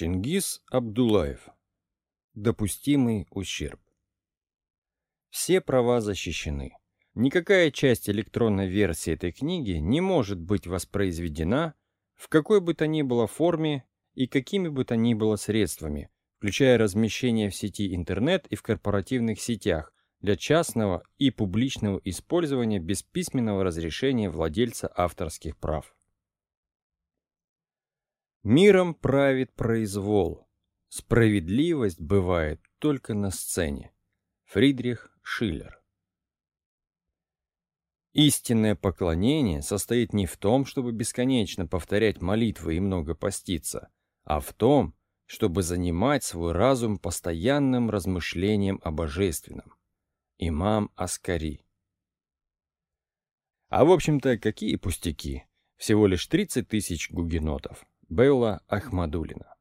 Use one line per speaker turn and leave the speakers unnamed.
Чингис Абдулаев. Допустимый ущерб. Все права защищены. Никакая часть электронной версии этой книги не может быть воспроизведена в какой бы то ни было форме и какими бы то ни было средствами, включая размещение в сети интернет и в корпоративных сетях для частного и публичного использования без письменного разрешения владельца авторских прав. Миром правит произвол. Справедливость бывает только на сцене. Фридрих Шиллер Истинное поклонение состоит не в том, чтобы бесконечно повторять молитвы и много поститься, а в том, чтобы занимать свой разум постоянным размышлением о божественном. Имам Аскари А в общем-то, какие пустяки? Всего лишь 30 тысяч гугенотов. Белла Ахмадулина